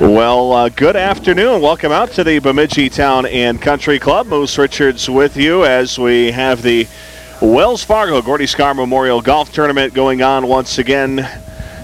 Well, uh, good afternoon. Welcome out to the Bemidji Town and Country Club. Moose Richards with you as we have the Wells Fargo Gordy Skaar Memorial Golf Tournament going on once again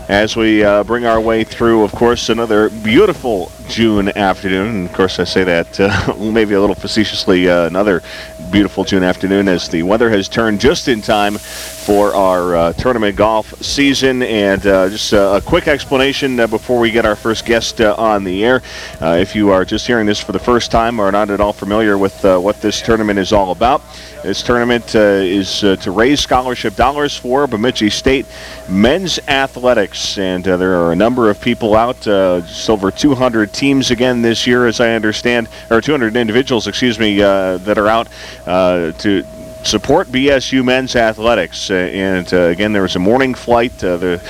as we uh, bring our way through, of course, another beautiful June afternoon. And of course, I say that uh, maybe a little facetiously, uh, another beautiful June afternoon as the weather has turned just in time for our uh, tournament golf season. And uh, just a quick explanation uh, before we get our first guest uh, on the air. Uh, if you are just hearing this for the first time or not at all familiar with uh, what this tournament is all about, this tournament is to raise scholarship dollars for Bemidji State men's athletics. And there are a number of people out, just over 200 teams again this year, as I understand, or 200 individuals, excuse me, that are out to support BSU men's athletics. Uh, and uh, again, there was a morning flight. Uh, the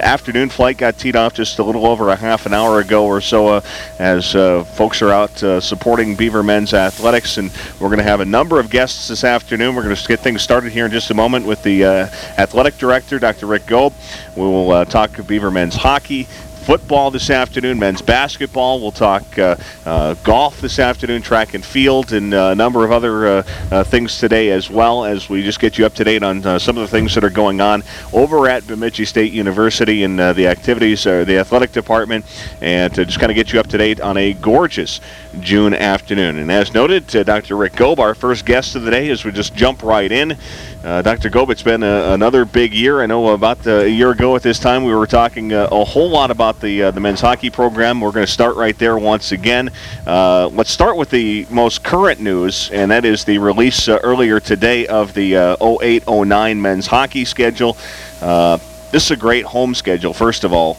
afternoon flight got teed off just a little over a half an hour ago or so uh, as uh, folks are out uh, supporting Beaver men's athletics. And we're going to have a number of guests this afternoon. We're going to get things started here in just a moment with the athletic director, Dr. Rick Goeb. We will talk Beaver men's hockey football this afternoon, men's basketball. We'll talk uh, uh, golf this afternoon, track and field, and uh, a number of other uh, uh, things today as well as we just get you up to date on some of the things that are going on over at Bemidji State University and the activities, or the athletic department, and to just kind of get you up to date on a gorgeous June afternoon. And as noted, Dr. Rick Goeb, our first guest of the day, as we just jump right in. Dr. Goeb, it's been a, another big year. I know about a year ago at this time we were talking a whole lot about the uh, the men's hockey program. We're going to start right there once again. Uh, let's start with the most current news, and that is the release uh, earlier today of the 08-09 men's hockey schedule. this is a great home schedule, first of all,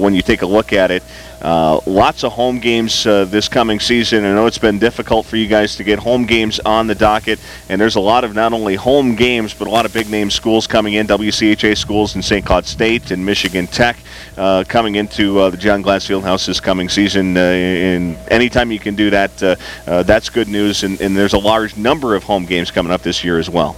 when you take a look at it. Uh, lots of home games uh, this coming season. I know it's been difficult for you guys to get home games on the docket, and there's a lot of not only home games, but a lot of big name schools coming in. WCHA schools in St. Cloud State and Michigan Tech uh, coming into uh, the John Glass Fieldhouse this coming season. Uh, and anytime you can do that, that's good news. And, and there's a large number of home games coming up this year as well.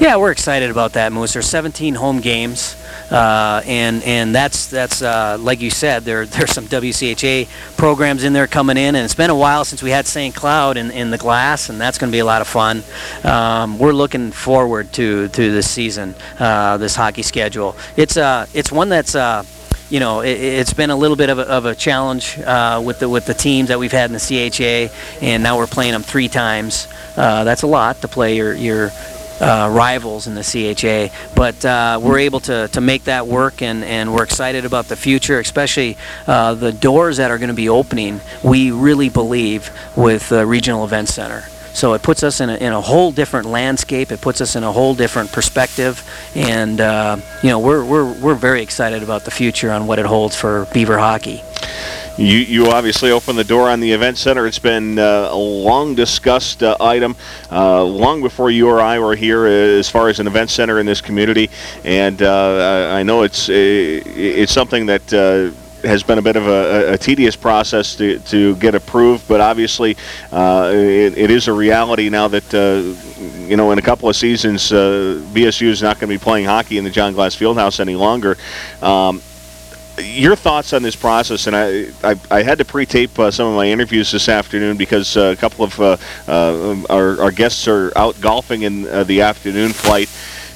Yeah, we're excited about that, Moose. There's 17 home games. Uh, and and that's that's uh, like you said, there there's some WCHA programs in there coming in, and it's been a while since we had St. Cloud in, in the glass, and that's going to be a lot of fun. Um, we're looking forward to to this season, uh, this hockey schedule. It's uh it's one that's uh, you know, it, has been a little bit of a, of a challenge uh, with the with the teams that we've had in the CHA, and now we're playing them three times. Uh, that's a lot to play your your uh, rivals in the CHA. But uh, we're able to, to make that work, and, and we're excited about the future, especially uh, the doors that are going to be opening, we really believe, with the Regional Event Center. So it puts us in a, in a whole different landscape. It puts us in a whole different perspective, and uh, you know we're, we're, we're very excited about the future on what it holds for Beaver hockey. You, you obviously opened the door on the event center. It's been uh, a long discussed uh, item, uh, long before you or I were here, uh, as far as an event center in this community. And uh, I know it's it's something that has been a bit of a, a, tedious process to, to get approved, but obviously uh, it, it is a reality now that, uh, you know, in a couple of seasons, uh, BSU is not going to be playing hockey in the John Glass Fieldhouse any longer. Um, your thoughts on this process, and I, I, I had to pre-tape uh, some of my interviews this afternoon because uh, a couple of uh, uh our, our guests are out golfing in uh, the afternoon flight.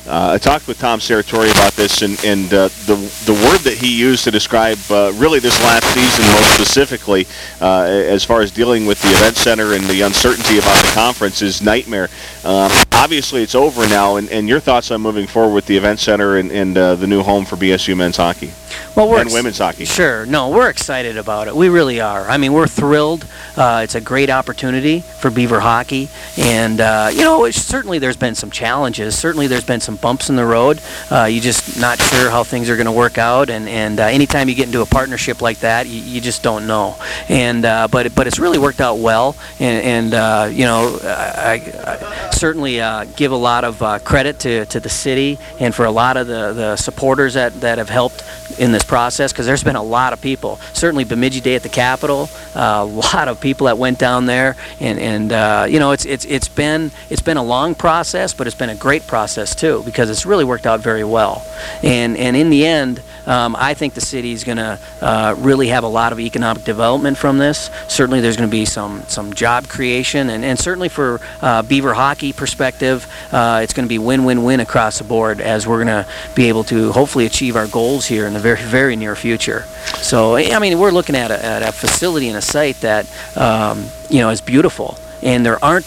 Uh, I talked with Tom Serratore about this, and, and the the word that he used to describe really this last season, most specifically, as far as dealing with the event center and the uncertainty about the conference, is nightmare. Um, obviously, it's over now, and, and your thoughts on moving forward with the event center and, and the new home for BSU men's hockey well, we're and women's hockey. Sure, no, we're excited about it. We really are. I mean, we're thrilled. Uh, it's a great opportunity for Beaver hockey, and you know, certainly there's been some challenges. Certainly, there's been some bumps in the road. Uh, you're just not sure how things are going to work out, and and uh, anytime you get into a partnership like that, you, you just don't know. And uh, but but it's really worked out well, and, and uh, you know I, I certainly uh, give a lot of uh, credit to, to the city and for a lot of the, the supporters that, that have helped in this process because there's been a lot of people. Certainly Bemidji Day at the Capitol, uh, a lot of people that went down there, and and uh, you know it's it's it's been it's been a long process, but it's been a great process too because it's really worked out very well. And and in the end, um, I think the city is going to uh, really have a lot of economic development from this. Certainly, there's going to be some some job creation, and and certainly for uh, Beaver hockey perspective, uh, it's going to be win-win-win across the board as we're going to be able to hopefully achieve our goals here in the very very near future. So I mean, we're looking at a, at a facility and a site that um, you know is beautiful, and there aren't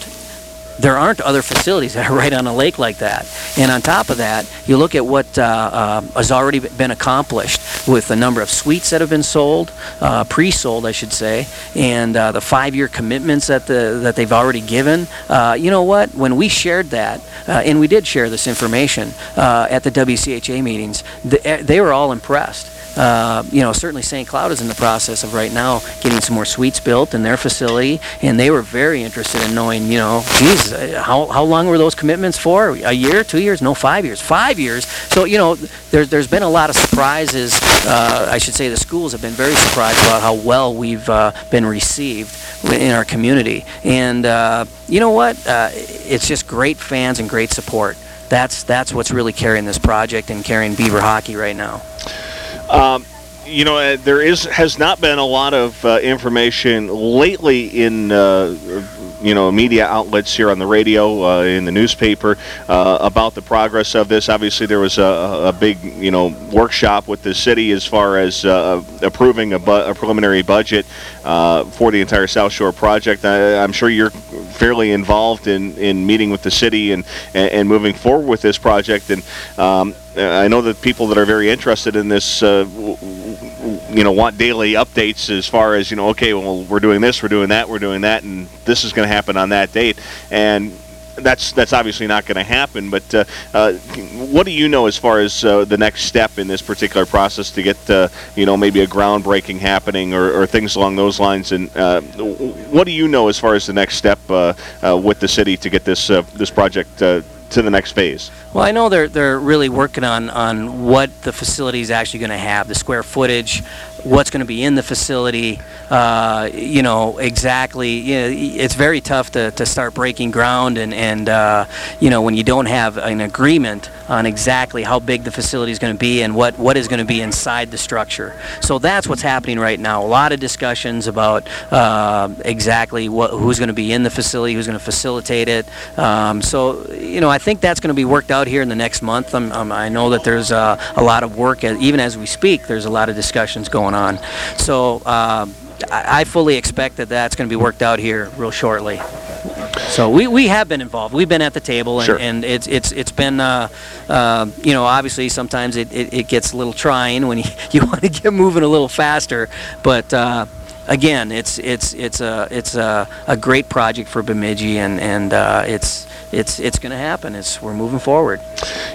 there aren't other facilities that are right on a lake like that. And on top of that, you look at what uh, uh, has already been accomplished with the number of suites that have been sold, uh, pre-sold, I should say, and uh, the five-year commitments that the that they've already given. Uh, you know what? When we shared that, uh, and we did share this information at the WCHA meetings, the, they were all impressed. Uh, you know, certainly St. Cloud is in the process of right now getting some more suites built in their facility, and they were very interested in knowing, you know, geez, uh, how, how long were those commitments for? A year, two years? No, five years. Five years. So, you know, there's, there's been a lot of surprises. Uh, I should say the schools have been very surprised about how well we've uh, been received in our community. And uh, you know what? it's just great fans and great support. That's, that's what's really carrying this project and carrying Beaver hockey right now. Um, you know, uh, there is has not been a lot of uh, information lately in uh, you know media outlets here on the radio, uh, in the newspaper uh, about the progress of this. Obviously, there was a, a, big you know workshop with the city as far as uh, approving a, bu- a, preliminary budget for the entire South Shore project. I, am sure you're fairly involved in, in meeting with the city and, and, moving forward with this project. And um, I know that people that are very interested in this, uh, you know, want daily updates as far as you know. Okay, well, we're doing this, we're doing that, we're doing that, and this is going to happen on that date. And that's that's obviously not going to happen. But uh, uh, what do you know as far as uh, the next step in this particular process to get uh, you know maybe a groundbreaking happening or, or things along those lines? And uh, what do you know as far as the next step uh, with the city to get this this project to the next phase? Well, I know they're they're really working on on what the facility is actually going to have, the square footage, what's going to be in the facility. Uh, you know exactly. You know, it's very tough to, to start breaking ground, and and uh, you know when you don't have an agreement on exactly how big the facility is going to be and what what is going to be inside the structure. So that's what's happening right now. A lot of discussions about uh, exactly what who's going to be in the facility, who's going to facilitate it. Um, so you know I think that's going to be worked out here in the next month. I know that there's uh, a lot of work, even as we speak, there's a lot of discussions going on. So uh, I fully expect that that's going to be worked out here real shortly. So we, we have been involved. We've been at the table, and, sure. and it's it's it's been uh, uh, you know obviously sometimes it, it, it, gets a little trying when you, you want to get moving a little faster, but uh, again it's it's it's a it's a, a great project for Bemidji, and and uh, it's it's it's going to happen. It's we're moving forward.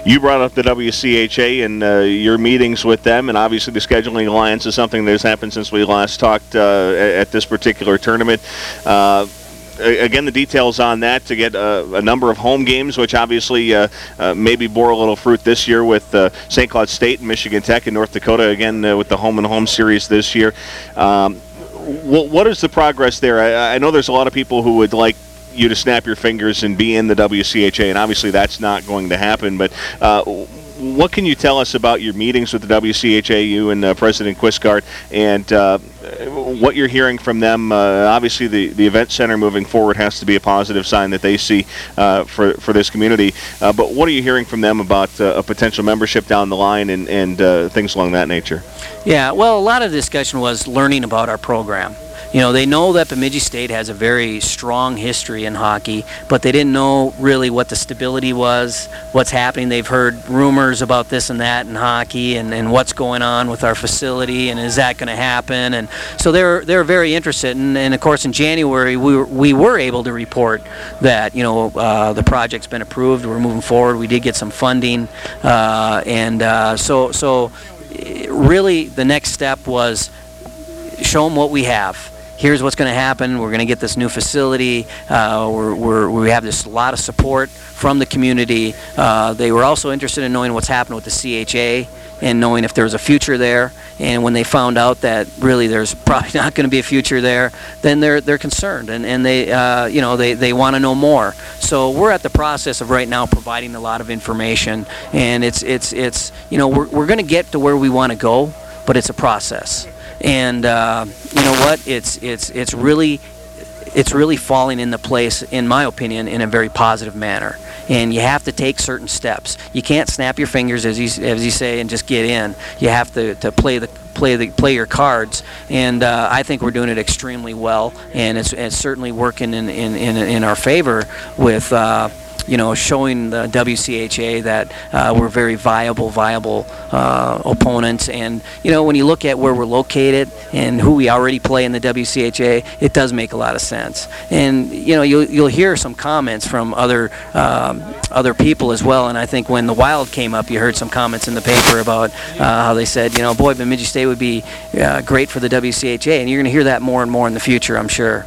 You brought up the WCHA and uh, your meetings with them, and obviously the scheduling alliance is something that's happened since we last talked uh, at this particular tournament. Uh, again, the details on that to get uh, a number of home games, which obviously uh, uh, maybe bore a little fruit this year with uh, St. Cloud State and Michigan Tech and North Dakota, again uh, with the home and home series this year. Um, what is the progress there? I, I, know there's a lot of people who would like you to snap your fingers and be in the WCHA, and obviously that's not going to happen. But uh, what can you tell us about your meetings with the WCHAU and uh, President Quisgard, and uh, what you're hearing from them? Uh, obviously, the, the event center moving forward has to be a positive sign that they see uh, for, for this community. Uh, but what are you hearing from them about a potential membership down the line and, and things along that nature? Yeah, well, a lot of discussion was learning about our program you know, they know that Bemidji State has a very strong history in hockey, but they didn't know really what the stability was, what's happening. They've heard rumors about this and that in hockey and, and what's going on with our facility and is that going to happen. And so they're, they're very interested. And, and of course, in January, we were, we were able to report that, you know, uh, the project's been approved. We're moving forward. We did get some funding. Uh, and uh, so, so really the next step was show them what we have here's what's going to happen. We're going to get this new facility. Uh, we're, we're, we have this lot of support from the community. Uh, they were also interested in knowing what's happened with the CHA and knowing if there was a future there. And when they found out that really there's probably not going to be a future there, then they're they're concerned and and they uh, you know they they want to know more. So we're at the process of right now providing a lot of information, and it's it's it's you know we're we're going to get to where we want to go, but it's a process. And uh, you know what? It's it's it's really it's really falling into place, in my opinion, in a very positive manner and you have to take certain steps. You can't snap your fingers, as you as you say, and just get in. You have to, to play the play the play your cards, and uh, I think we're doing it extremely well, and it's, it's certainly working in, in, in, in our favor with. Uh, you know, showing the WCHA that uh, we're very viable, viable uh, opponents. And you know, when you look at where we're located and who we already play in the WCHA, it does make a lot of sense. And you know, you'll you'll hear some comments from other um, other people as well. And I think when the Wild came up, you heard some comments in the paper about uh, how they said, you know, boy, Bemidji State would be uh, great for the WCHA, and you're going to hear that more and more in the future, I'm sure.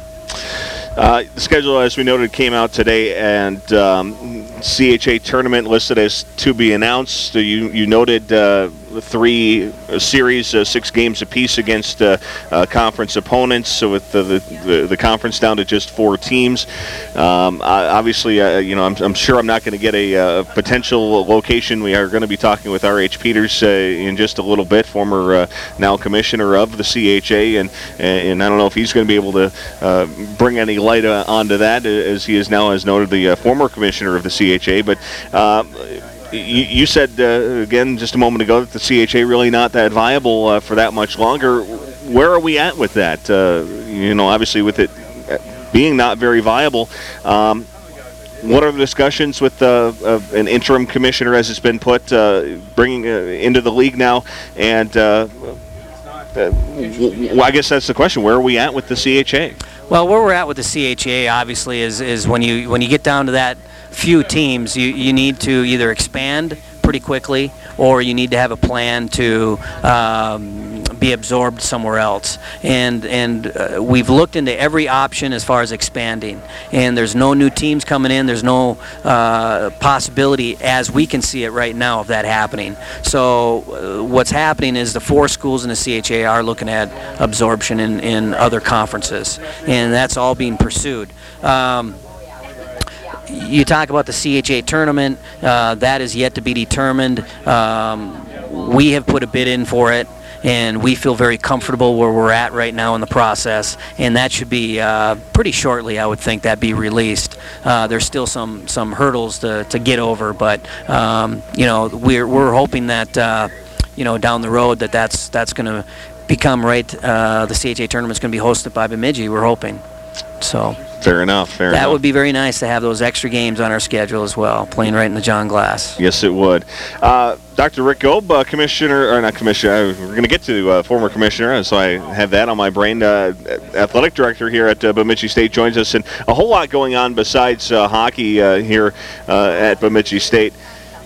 Uh, the schedule, as we noted, came out today, and um, CHA tournament listed as to be announced. You you noted uh, three series, uh, six games apiece against uh, uh, conference opponents. So with the, the, the conference down to just four teams, um, obviously, uh, you know, I'm, I'm, sure I'm not going to get a, uh, potential location. We are going to be talking with R.H. Peters in just a little bit, former now commissioner of the CHA, and and I don't know if he's going to be able to bring any light onto that, as he is now, as noted, the former commissioner of the CHA. But you, you said uh, again just a moment ago that the CHA really not that viable uh, for that much longer. Where are we at with that? Uh, you know, obviously with it being not very viable. Um, what are the discussions with uh, an interim commissioner, as it's been put, uh, bringing uh, into the league now? And uh, well, I guess that's the question. Where are we at with the CHA? Well, where we're at with the CHA, obviously, is, is when you when you get down to that few teams, you, you need to either expand pretty quickly or you need to have a plan to um, be absorbed somewhere else. And and uh, we've looked into every option as far as expanding. And there's no new teams coming in. There's no uh, possibility, as we can see it right now, of that happening. So uh, what's happening is the four schools in the CHA are looking at absorption in, in other conferences, and that's all being pursued. Um, you talk about the CHA tournament. Uh, that is yet to be determined. Um, we have put a bid in for it, and we feel very comfortable where we're at right now in the process. And that should be uh, pretty shortly, I would think, that be released. Uh, there's still some some hurdles to, to get over, but um, you know we're we're hoping that uh, you know down the road that that's that's going to become right. Uh, the CHA tournament is going to be hosted by Bemidji. We're hoping. So. Fair enough. Fair that enough. would be very nice to have those extra games on our schedule as well, playing right in the John Glass. Yes, it would. Uh, Dr. Rick Goeb, uh, commissioner, or not commissioner, uh, we're going to get to uh, former commissioner, so I have that on my brain. Uh, athletic director here at uh, Bemidji State joins us, and a whole lot going on besides hockey here at Bemidji State.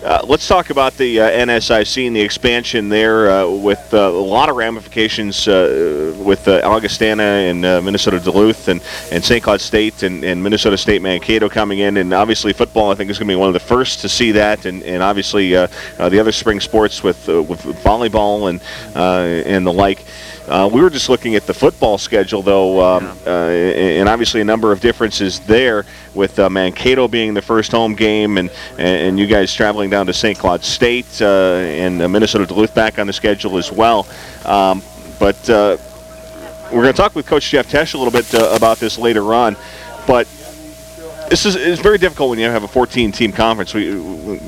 Uh, let's talk about the uh, NSIC and the expansion there uh, with uh, a lot of ramifications uh, with Augustana and Minnesota Duluth and, and St. Cloud State and, and, Minnesota State Mankato coming in. And obviously, football, I think, is going to be one of the first to see that. And, and obviously, the other spring sports with, with volleyball and, and the like. Uh, we were just looking at the football schedule, though, um, uh, and obviously a number of differences there with uh, Mankato being the first home game and, and you guys traveling down to St. Cloud State uh, and uh, Minnesota Duluth back on the schedule as well. Um, but uh, we're going to talk with Coach Jeff Tesch a little bit about this later on. But this is it's very difficult when you have a 14-team conference. We, we,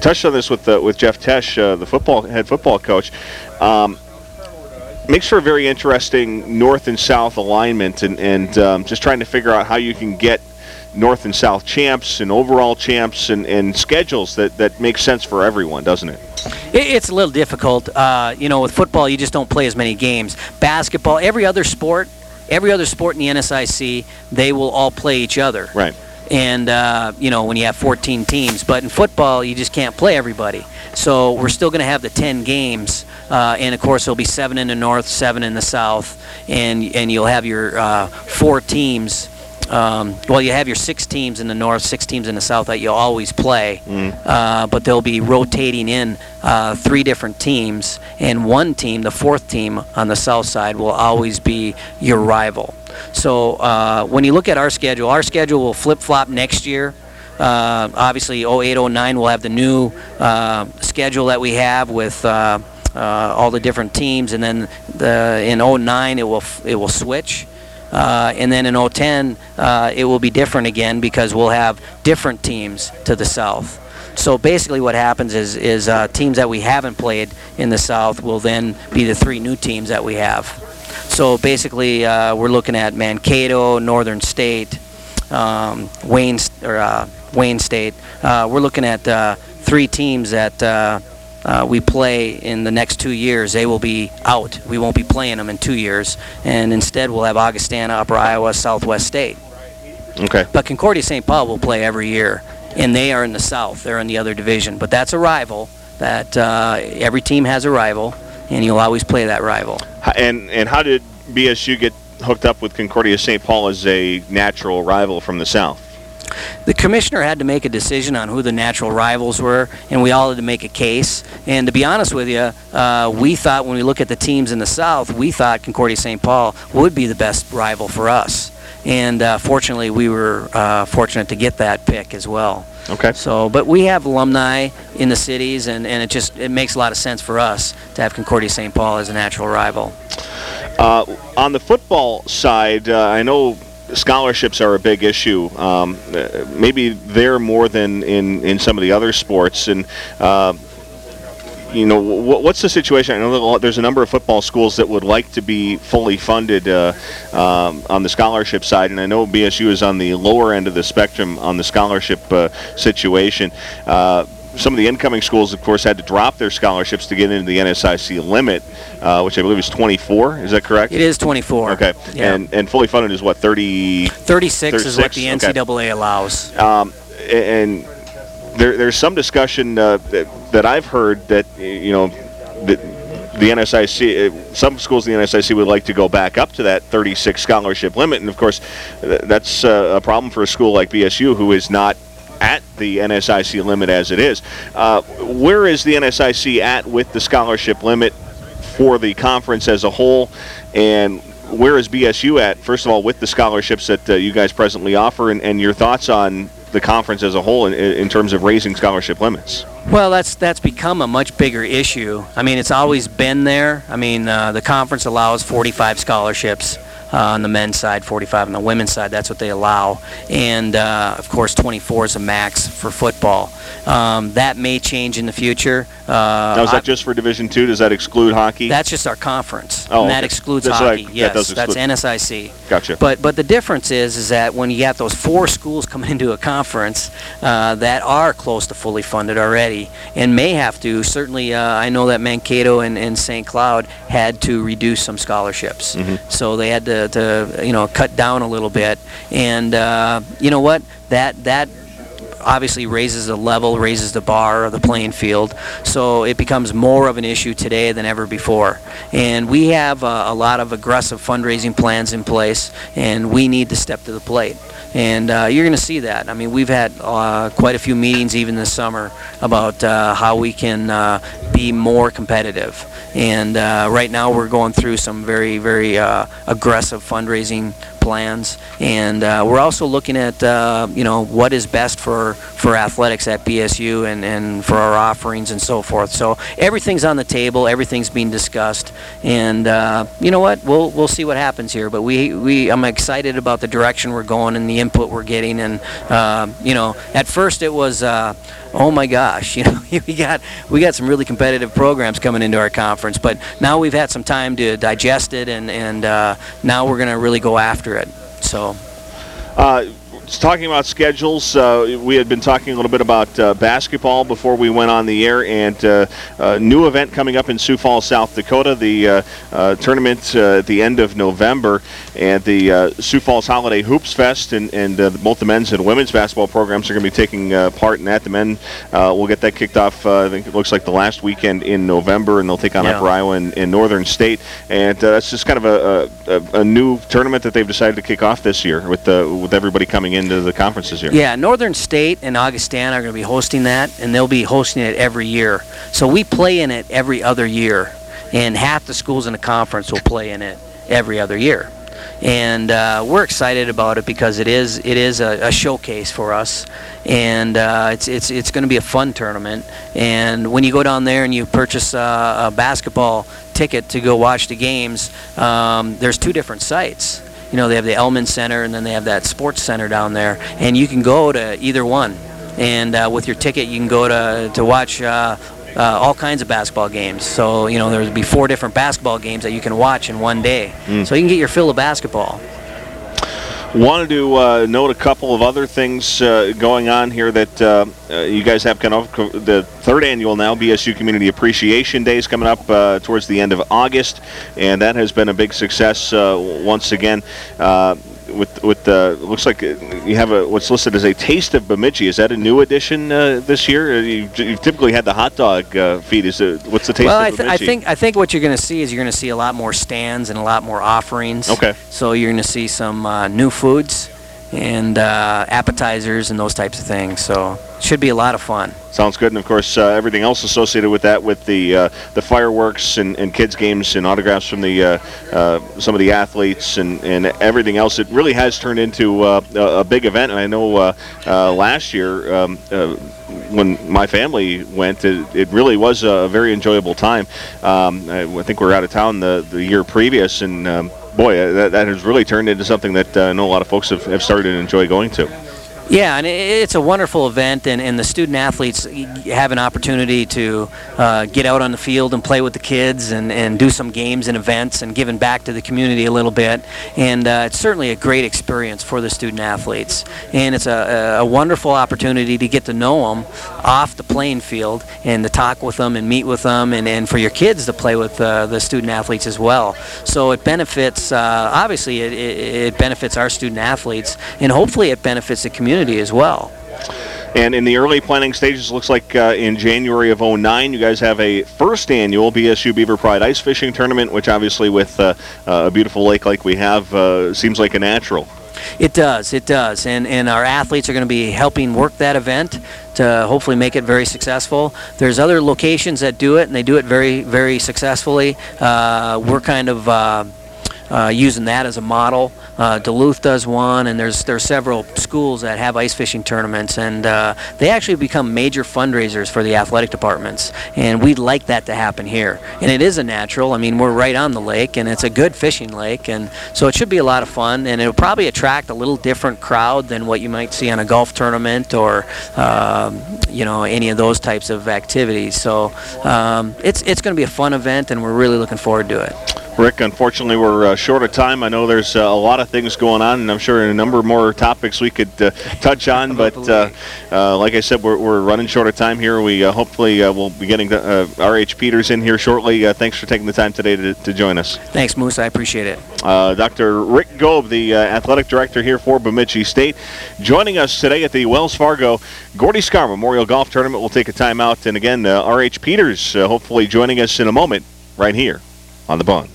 touched on this with with Jeff Tesch, the football head football coach. Um, makes for a very interesting north and south alignment, and, and um, just trying to figure out how you can get north and south champs and overall champs and, and schedules that, that make sense for everyone, doesn't it? It's a little difficult. Uh, you know, with football, you just don't play as many games. Basketball, every other sport, every other sport in the NSIC, they will all play each other. Right. and uh, you know when you have 14 teams. But in football, you just can't play everybody. So we're still going to have the 10 games, uh, and of course there'll be seven in the north, seven in the south, and and you'll have your uh, four teams. Um, well, you have your six teams in the north, six teams in the south that you'll always play, uh, but they'll be rotating in uh, three different teams, and one team, the fourth team on the south side, will always be your rival. So uh, when you look at our schedule, our schedule will flip flop next year. Uh, obviously, 08, 09 will have the new uh, schedule that we have with uh, uh, all the different teams, and then the, in 09 it will f- it will switch. Uh, and then in 010, uh, it will be different again because we'll have different teams to the south. So basically, what happens is is uh, teams that we haven't played in the south will then be the three new teams that we have. So basically, uh, we're looking at Mankato, Northern State, um, Wayne or uh, Wayne State. Uh, we're looking at three teams that uh, we play in the next two years. They will be out. We won't be playing them in two years, and instead we'll have Augustana, Upper Iowa, Southwest State. Okay. But Concordia St. Paul will play every year, and they are in the South. They're in the other division. But that's a rival. That uh, every team has a rival, and you'll always play that rival. And and how did BSU get hooked up with Concordia St. Paul as a natural rival from the south? The commissioner had to make a decision on who the natural rivals were, and we all had to make a case. And to be honest with you, uh, we thought when we look at the teams in the South, we thought Concordia St. Paul would be the best rival for us. And uh, fortunately, we were uh, fortunate to get that pick as well. Okay. So, but we have alumni in the cities, and, and it just it makes a lot of sense for us to have Concordia St. Paul as a natural rival. Uh, on the football side, uh, I know scholarships are a big issue. Um, maybe there more than in, in some of the other sports. And uh, you know, wh- what's the situation? I know there's a number of football schools that would like to be fully funded uh, um, on the scholarship side, and I know BSU is on the lower end of the spectrum on the scholarship uh, situation. Uh, some of the incoming schools, of course, had to drop their scholarships to get into the NSIC limit, uh, which I believe is 24. Is that correct? It is 24. Okay. Yeah. And and fully funded is what 30. 36, is what the 36, okay. NCAA allows. Um, and there, there's some discussion uh, that, that I've heard that you know that the NSIC, uh, some schools in the NSIC would like to go back up to that 36 scholarship limit, and of course, that's uh, a problem for a school like BSU who is not at the NSIC limit as it is. Uh, where is the NSIC at with the scholarship limit for the conference as a whole, and where is BSU at, first of all, with the scholarships that uh, you guys presently offer, and, and your thoughts on the conference as a whole in, in terms of raising scholarship limits? Well, that's that's become a much bigger issue. I mean, it's always been there. I mean, uh, the conference allows 45 scholarships uh, on the men's side, 45 on the women's side. That's what they allow, and uh, of course, 24 is a max for football. Um, that may change in the future. Uh, Now, is I- that just for Division Two? Does that exclude hockey? that's just our conference, Oh, and that okay. excludes That's I- hockey. that yes, does that's NSIC. gotcha. But but the difference is is that when you have those four schools coming into a conference uh, that are close to fully funded already and may have to certainly uh, I know that Mankato and, and St. Cloud had to reduce some scholarships so they had to, to you know cut down a little bit and uh, you know what that that obviously raises the level, raises the bar of the playing field. So it becomes more of an issue today than ever before. And we have a lot of aggressive fundraising plans in place, and we need to step to the plate. And uh, you're going to see that. I mean, we've had uh, quite a few meetings even this summer about uh, how we can uh, be more competitive. And uh, right now we're going through some very, very uh, aggressive fundraising plans, and we're also looking at you know what is best for for athletics at BSU and, and for our offerings and so forth. So everything's on the table, everything's being discussed, and uh, you know what we'll we'll see what happens here. But we we I'm excited about the direction we're going and the input we're getting, and uh, you know at first it was. Uh, oh my gosh, you know, we got we got some really competitive programs coming into our conference, but now we've had some time to digest it, and and uh, now we're going to really go after it. So Uh, talking about schedules, uh, we had been talking a little bit about uh, basketball before we went on the air, and uh, a new event coming up in Sioux Falls, South Dakota. The uh, uh, tournament uh, at the end of November, and the Sioux Falls Holiday Hoops Fest, and, and both the men's and women's basketball programs are going to be taking part in that. The men will get that kicked off. I think it looks like the last weekend in November, and they'll take on yeah. Upper Iowa in, in Northern State, and that's just kind of a, a, a, new tournament that they've decided to kick off this year with the with everybody coming into the conference this year. Yeah, Northern State and Augustana are going to be hosting that, and they'll be hosting it every year. So we play in it every other year, and half the schools in the conference will play in it every other year. And uh, we're excited about it because it is it is a, a showcase for us, and uh, it's it's it's going to be a fun tournament. And when you go down there and you purchase a, a basketball ticket to go watch the games, um, there's two different sites you know, they have the Elmen Center and then they have that sports center down there, and you can go to either one. And uh, with your ticket, you can go to to watch uh, uh, all kinds of basketball games. So you know, there'll be four different basketball games that you can watch in one day. Mm. So you can get your fill of basketball. Wanted to uh, note a couple of other things uh, going on here that uh, uh you guys have kind of the third annual now BSU Community Appreciation Days coming up uh, towards the end of August, and that has been a big success uh, once again with with the looks like you have a what's listed as a taste of Bemidji. Is that a new addition uh, this year? You, have typically had the hot dog uh, feed. Is it, what's the taste well, of I th- I think I think what you're going to see is you're going to see a lot more stands and a lot more offerings. Okay. So you're going to see some uh, new foods and uh, appetizers and those types of things. So should be a lot of fun. Sounds good, and of course, uh, everything else associated with that, with the uh, the fireworks and, and kids games and autographs from the uh, uh some of the athletes and, and everything else. It really has turned into uh, a, a, big event. And I know last year um, when my family went, it, it, really was a very enjoyable time. Um, I, I, think we were out of town the the year previous, and um, boy, uh, that, that has really turned into something that uh, I know a lot of folks have, have started to enjoy going to. Yeah, and it's a wonderful event, and, and the student athletes have an opportunity to uh, get out on the field and play with the kids and, and do some games and events and giving back to the community a little bit. And uh, it's certainly a great experience for the student athletes. And it's a, a wonderful opportunity to get to know them off the playing field and to talk with them and meet with them, and, and for your kids to play with uh, the student athletes as well. So it benefits, uh, obviously, it, it benefits our student athletes, and hopefully it benefits the community community as well. And in the early planning stages, looks like uh, in January of 09, you guys have a first annual BSU Beaver Pride ice fishing tournament, which obviously with uh, uh, a beautiful lake like we have uh, seems like a natural. It does, it does. And, and our athletes are going to be helping work that event to hopefully make it very successful. There's other locations that do it, and they do it very, very successfully. Uh, we're kind of uh, uh, using that as a model. Uh, Duluth does one, and there's there's several schools that have ice fishing tournaments, and uh, they actually become major fundraisers for the athletic departments. And we'd like that to happen here. And it is a natural. I mean, we're right on the lake, and it's a good fishing lake, and so it should be a lot of fun. And it'll probably attract a little different crowd than what you might see on a golf tournament or um, you know any of those types of activities. So um, it's it's going to be a fun event, and we're really looking forward to it. Rick, unfortunately, we're uh, short of time. I know there's uh, a lot of things going on, and I'm sure a number more topics we could uh, touch on. but uh, uh, like I said, we're, we're, running short of time here. We uh, hopefully will be getting R.H. Peters in here shortly. thanks for taking the time today to, to join us. Thanks, Moose. I appreciate it. Dr. Rick Goeb, the athletic director here for Bemidji State, joining us today at the Wells Fargo Gordy Skaar Memorial Golf Tournament. We'll take a timeout, and again, R.H. Peters hopefully joining us in a moment right here on the Bun.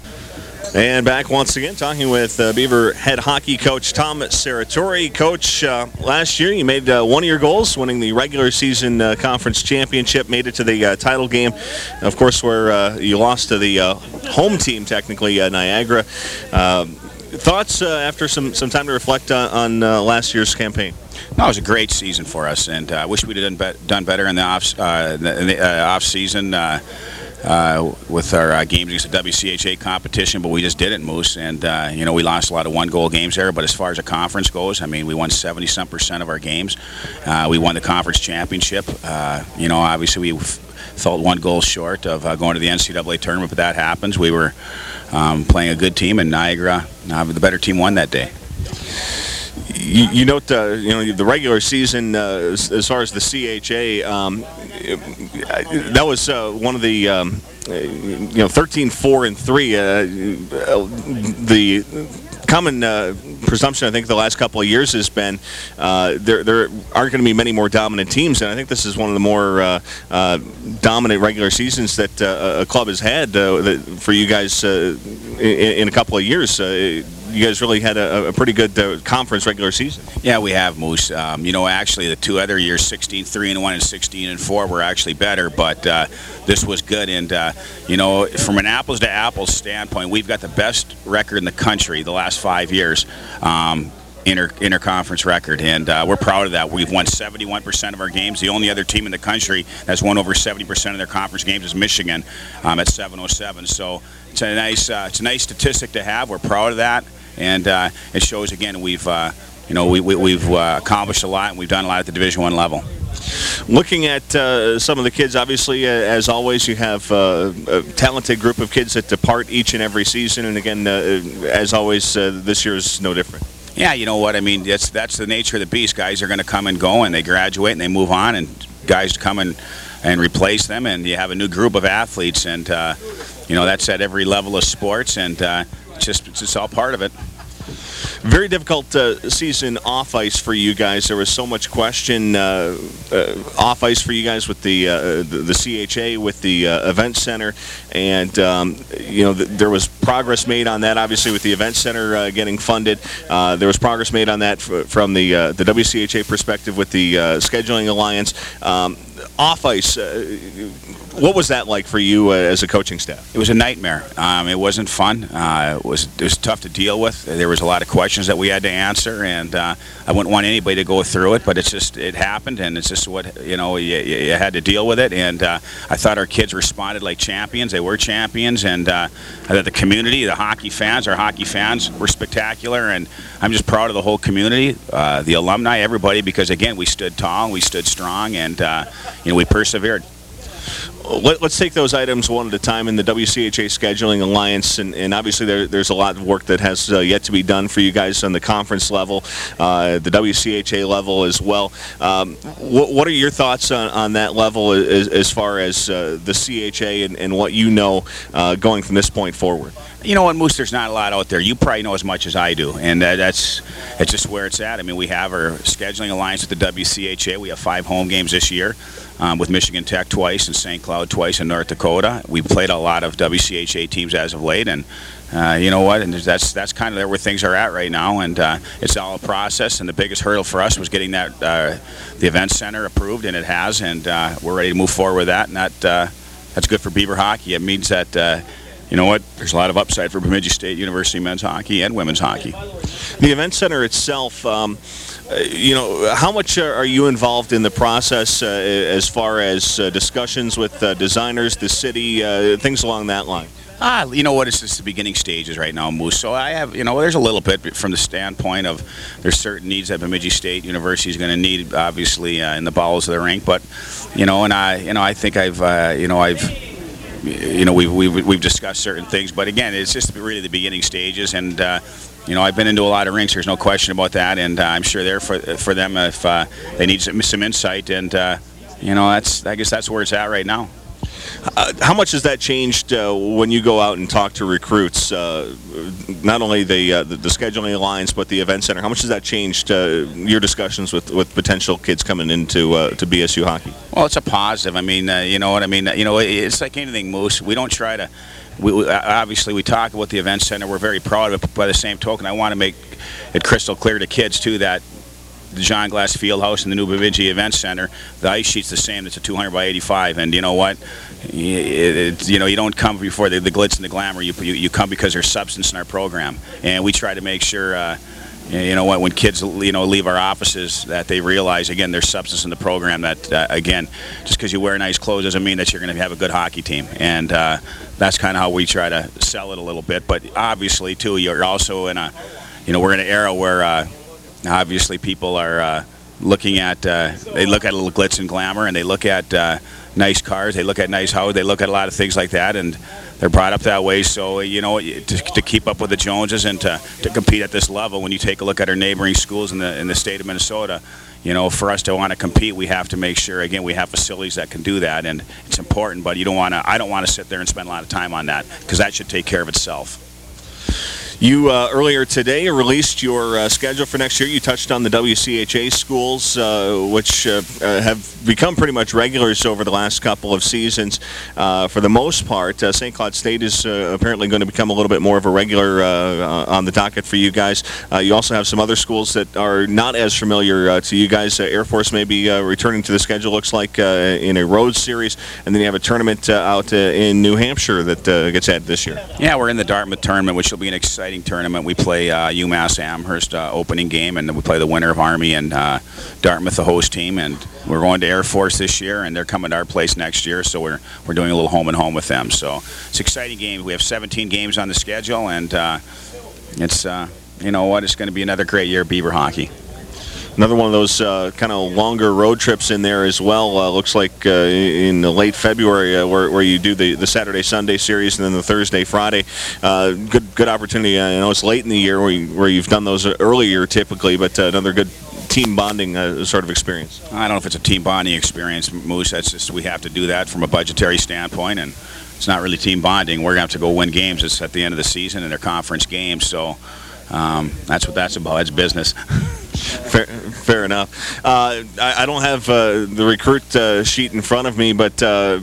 And back once again, talking with uh, Beaver head hockey coach Tom Serratore. Coach, uh, last year you made uh, one of your goals, winning the regular season uh, conference championship, made it to the uh, title game, of course, where uh, you lost to the home team, technically, Niagara. Um, thoughts after some, some time to reflect on, on last year's campaign? No, it was a great season for us, and I wish we'd have done, be- done better in the off, in the, off season uh, with our uh, games against the WCHA competition, but we just didn't, Moose. And, uh, you know, we lost a lot of one-goal games there. But as far as the conference goes, I mean, we won 70-some percent of our games. Uh, we won the conference championship. Uh, you know, obviously we felt one goal short of uh, going to the NCAA tournament, but that happens. We were um, playing a good team, and Niagara, the better team, won that day you, you note, uh, you know, the regular season uh, as, as, far as the CHA, um, that was uh, one of the, um, you know, 13, 4, and 3. Uh, the common uh, presumption, I think, the last couple of years has been uh, there, there aren't going to be many more dominant teams, and I think this is one of the more uh, uh dominant regular seasons that uh, a club has had uh, for you guys in, in, a couple of years you guys really had a, a pretty good uh, conference regular season. Yeah, we have Moose. Um, you know, actually, the two other years, 16 3 and 1 and 16 and 4, were actually better, but uh, this was good. And, uh, you know, from an apples to apples standpoint, we've got the best record in the country the last five years. Um, inter interconference record, and uh, we're proud of that. We've won 71% of our games. The only other team in the country that's won over 70% of their conference games is Michigan um, at 707. So it's a nice uh, it's a nice statistic to have. We're proud of that and uh, it shows again we've uh, you know we, we, have uh, accomplished a lot and we've done a lot at the Division One level. Looking at uh, some of the kids, obviously, uh, as always, you have uh, a talented group of kids that depart each and every season, and again, as always, this year is no different. Yeah, you know what I mean. That's that's the nature of the beast. Guys are going to come and go, and they graduate and they move on, and guys come and and replace them, and you have a new group of athletes, and you know that's at every level of sports, and just it's all part of it. Very difficult uh, season off ice for you guys. There was so much question uh, uh, off ice for you guys with the uh, the, the, CHA, with the uh, event center, and um, you know there was progress made on that. Obviously, with the event center uh, getting funded, there was progress made on that from the the WCHA perspective with the scheduling alliance. Um, off ice, what was that like for you as a coaching staff? It was a nightmare. Um, it wasn't fun. it was it was tough to deal with. There was a lot of questions that we had to answer, and uh, I wouldn't want anybody to go through it. But it's just it happened, and it's just what you know you, you had to deal with it. And uh, I thought our kids responded like champions. They were champions, and uh, I thought the community, the hockey fans, our hockey fans were spectacular. And I'm just proud of the whole community, uh, the alumni, everybody, because again we stood tall, we stood strong, and uh, you know we persevered let, us take those items one at a time in the WCHA Scheduling Alliance, and, and obviously there, there's a lot of work that has uh, yet to be done for you guys on the conference level, uh, the WCHA level as well. Um, what, what, are your thoughts on, on that level as, as far as uh, the CHA and, and, what you know uh, going from this point forward? You know what, Moose, there's not a lot out there. You probably know as much as I do, and that's that's just where it's at. I mean, we have our scheduling alliance with the WCHA. We have five home games this year um, with Michigan Tech twice and St. Cloud twice in North Dakota. We played a lot of WCHA teams as of late, and uh, you know what? And that's that's kind of there where things are at right now, and uh, it's all a process. And the biggest hurdle for us was getting that uh, the event center approved, and it has, and uh, we're ready to move forward with that. And that uh, that's good for Beaver hockey. It means that uh, you know what? There's a lot of upside for Bemidji State University men's hockey and women's hockey. The event center itself, um, you know, how much are you involved in the process uh, as far as uh, discussions with uh, designers, the city, uh, things along that line? Ah, you know what? It's just the beginning stages right now, Moose. So I have, you know, there's a little bit from the standpoint of there's certain needs that Bemidji State University is going to need, obviously, uh, in the bowels of the rink. But, you know, and I, you know, I think I've, you know, I've you know, we've, we've, we've discussed certain things, but again, it's just really the beginning stages. And, uh, you know, I've been into a lot of rinks. There's no question about that. And uh, I'm sure there for, for them if uh, they need some, some insight. And, uh, you know, that's I guess that's where it's at right now. Uh, how much has that changed uh, when you go out and talk to recruits? Uh, not only the, uh, the, the scheduling alliance, but the event center. How much has that changed uh, your discussions with, with potential kids coming into uh, to BSU hockey? Well, it's a positive. I mean, you know what I mean. You know, it's like anything, Moose. We don't try to. We, we, obviously we talk about the event center. We're very proud of it. But by the same token, I want to make it crystal clear to kids too that the John Glass Fieldhouse and the new Bemidji Event Center, the ice sheet's the same. It's a 200 by 85, and you know what? It, you know, you don't come before the, the glitz and the glamour. You, you, you come because there's substance in our program, and we try to make sure. Uh, you know what? When kids, you know, leave our offices, that they realize again there's substance in the program. That uh, again, just because you wear nice clothes doesn't mean that you're going to have a good hockey team, and uh, that's kind of how we try to sell it a little bit. But obviously, too, you're also in a, you know, we're in an era where uh, obviously people are uh, looking at uh, they look at a little glitz and glamour and they look at uh, nice cars they look at nice houses they look at a lot of things like that and they're brought up that way. So you know, to, to keep up with the Joneses and to, to compete at this level, when you take a look at our neighboring schools in the in the state of Minnesota, you know, for us to want to compete, we have to make sure again we have facilities that can do that, and it's important. But you don't want to. I don't want to sit there and spend a lot of time on that because that should take care of itself. You uh, earlier today released your uh, schedule for next year. You touched on the WCHA schools, uh, which uh, uh, have become pretty much regulars over the last couple of seasons. Uh, for the most part, St. Cloud State is apparently going to become a little bit more of a regular on the docket for you guys. you also have some other schools that are not as familiar to you guys. Air Force may be returning to the schedule, looks like, in a road series, and then you have a tournament out in New Hampshire that gets added this year. Yeah, we're in the Dartmouth tournament, which will be an exciting exciting tournament. We play uh, UMass Amherst uh, opening game, and then we play the winner of Army and uh, Dartmouth, the host team. And we're going to Air Force this year, and they're coming to our place next year. So we're we're doing a little home and home with them. So it's an exciting game. We have 17 games on the schedule, and uh, it's uh, you know what, it's going to be another great year of Beaver hockey. Another one of those uh, kind of longer road trips in there as well. Uh, looks like uh, in late February, uh, where, where you do the, the Saturday Sunday series and then the Thursday Friday. Uh, good good opportunity. I know it's late in the year where, you, where you've done those earlier typically, but uh, another good team bonding uh, sort of experience? I don't know if it's a team bonding experience, Moose. That's just we have to do that from a budgetary standpoint, and it's not really team bonding. We're going to have to go win games. It's at the end of the season, and they're conference games, so um, that's what that's about. It's business. fair, fair enough. Uh, I, I, don't have uh, the recruit uh, sheet in front of me, but uh,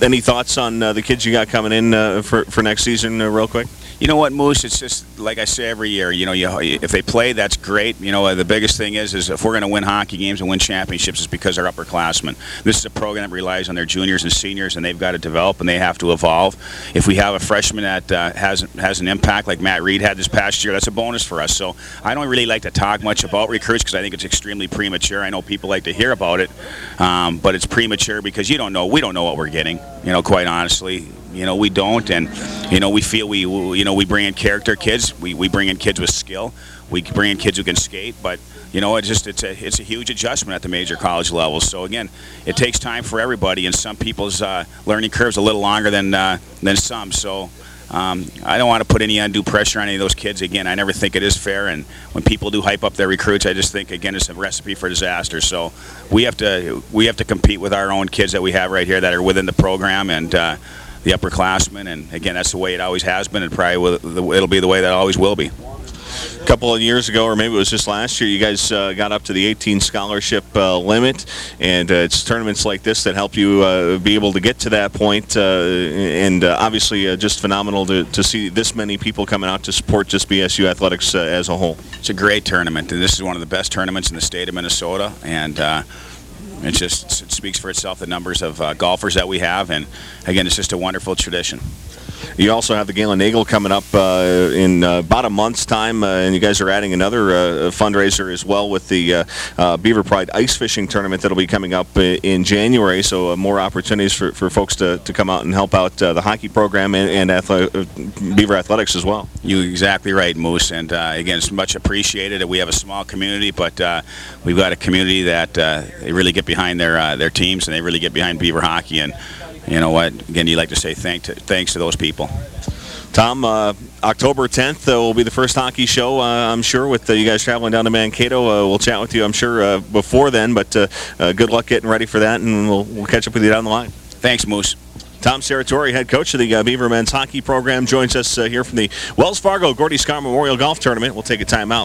any thoughts on uh, the kids you got coming in uh, for, for next season, real quick? You know what, Moose? It's just like I say every year. You know, you, if they play, that's great. You know, the biggest thing is, is if we're going to win hockey games and win championships, it's because they're upperclassmen. This is a program that relies on their juniors and seniors, and they've got to develop and they have to evolve. If we have a freshman that uh, has has an impact like Matt Reed had this past year, that's a bonus for us. So I don't really like to talk much about recruits because I think it's extremely premature. I know people like to hear about it, um, but it's premature because you don't know. We don't know what we're getting. You know, quite honestly, you know, we don't, and you know, we feel we, you know, we bring in character kids. We, we bring in kids with skill. We bring in kids who can skate, but you know, it's just it's a it's a huge adjustment at the major college level. So again, it takes time for everybody, and some people's uh, learning curves a little longer than uh, than some. So. Um, I don't want to put any undue pressure on any of those kids. Again, I never think it is fair, and when people do hype up their recruits, I just think again it's a recipe for disaster. So we have to we have to compete with our own kids that we have right here that are within the program, and uh, the upperclassmen. And again, that's the way it always has been, and probably will, it'll be the way that always will be. A couple of years ago, or maybe it was just last year, you guys uh, got up to the 18 scholarship uh, limit, and uh, it's tournaments like this that help you uh, be able to get to that point. Uh, and uh, obviously, just phenomenal to, to see this many people coming out to support just BSU athletics as a whole. It's a great tournament, and this is one of the best tournaments in the state of Minnesota. And it just it speaks for itself the numbers of golfers that we have, and again, it's just a wonderful tradition. You also have the Galen Nagle coming up uh, in uh, about a month's time, uh, and you guys are adding another uh, fundraiser as well with the uh, Beaver Pride Ice Fishing Tournament that'll be coming up in January. So more opportunities for, for folks to, to come out and help out the hockey program and, and Beaver Athletics as well. You're exactly right, Moose. And again, it's much appreciated. We have a small community, but we've got a community that they really get behind their their teams and they really get behind Beaver hockey and you know what? Again, you like to say thank to, thanks to those people. Tom, uh, October 10th uh, will be the first hockey show, uh, I'm sure, with uh, you guys traveling down to Mankato. Uh, we'll chat with you, I'm sure, uh, before then, but good luck getting ready for that, and we'll, we'll catch up with you down the line. Thanks, Moose. Tom Serratore, head coach of the Beaver men's hockey program, joins us here from the Wells Fargo Gordy Skaar Memorial Golf Tournament. We'll take a timeout.